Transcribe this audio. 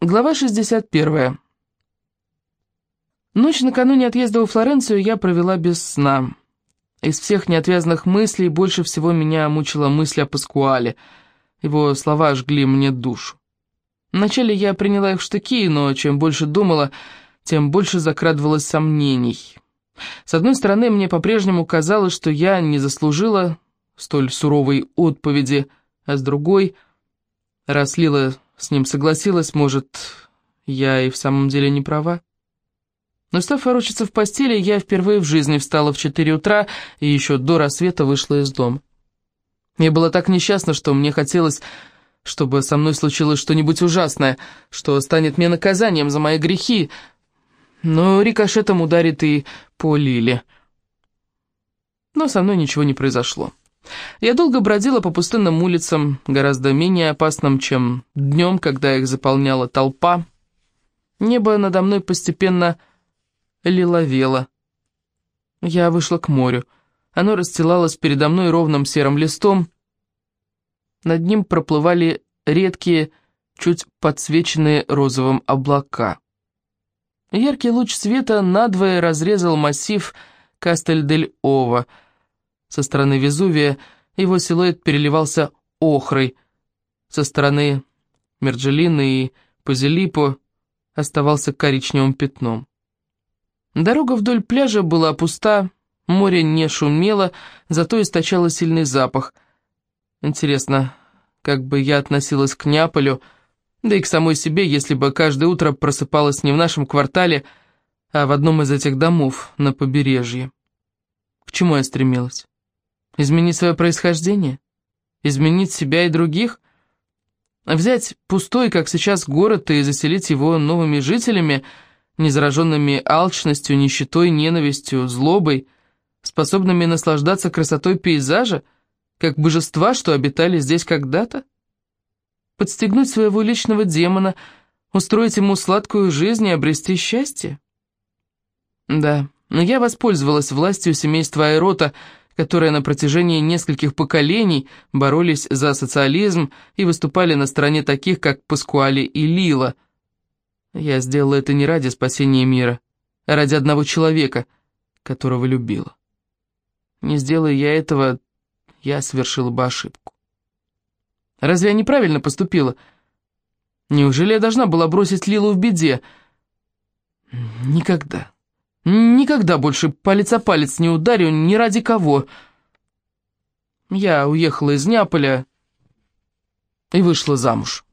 Глава 61. Ночь накануне отъезда во Флоренцию я провела без сна. Из всех неотвязных мыслей больше всего меня мучила мысль о Паскуале. Его слова жгли мне душу. Вначале я приняла их в штыки, но чем больше думала, тем больше закрадывалось сомнений. С одной стороны, мне по-прежнему казалось, что я не заслужила столь суровой отповеди, а с другой, раз Лила с ним согласилась, может, я и в самом деле не права. Но став ворочаться в постели, я впервые в жизни встала в четыре утра и еще до рассвета вышла из дома. Я была так несчастна, что мне хотелось, чтобы со мной случилось что-нибудь ужасное, что станет мне наказанием за мои грехи, но рикошетом ударит и по Лиле. Но со мной ничего не произошло. Я долго бродила по пустынным улицам, гораздо менее опасным, чем днем, когда их заполняла толпа. Небо надо мной постепенно лиловело. Я вышла к морю. Оно расстилалось передо мной ровным серым листом. Над ним проплывали редкие, чуть подсвеченные розовым облака. Яркий луч света надвое разрезал массив Кастель-дель-Ова — со стороны Везувия его силуэт переливался охрой. Со стороны Мерджелины и Пазилипо оставался коричневым пятном. Дорога вдоль пляжа была пуста, море не шумело, зато источало сильный запах. Интересно, как бы я относилась к Неаполю, да и к самой себе, если бы каждое утро просыпалась не в нашем квартале, а в одном из этих домов на побережье. К чему я стремилась? Изменить свое происхождение? Изменить себя и других? Взять пустой, как сейчас, город и заселить его новыми жителями, не зараженными алчностью, нищетой, ненавистью, злобой, способными наслаждаться красотой пейзажа, как божества, что обитали здесь когда-то? Подстегнуть своего личного демона, устроить ему сладкую жизнь и обрести счастье? Да, но я воспользовалась властью семейства Айрота, которые на протяжении нескольких поколений боролись за социализм и выступали на стороне таких, как Паскуали и Лила. Я сделала это не ради спасения мира, а ради одного человека, которого любила. Не сделая я этого, я совершила бы ошибку. Разве я неправильно поступила? Неужели я должна была бросить Лилу в беде? Никогда. Никогда больше палец о палец не ударю ни ради кого. Я уехала из Неаполя и вышла замуж.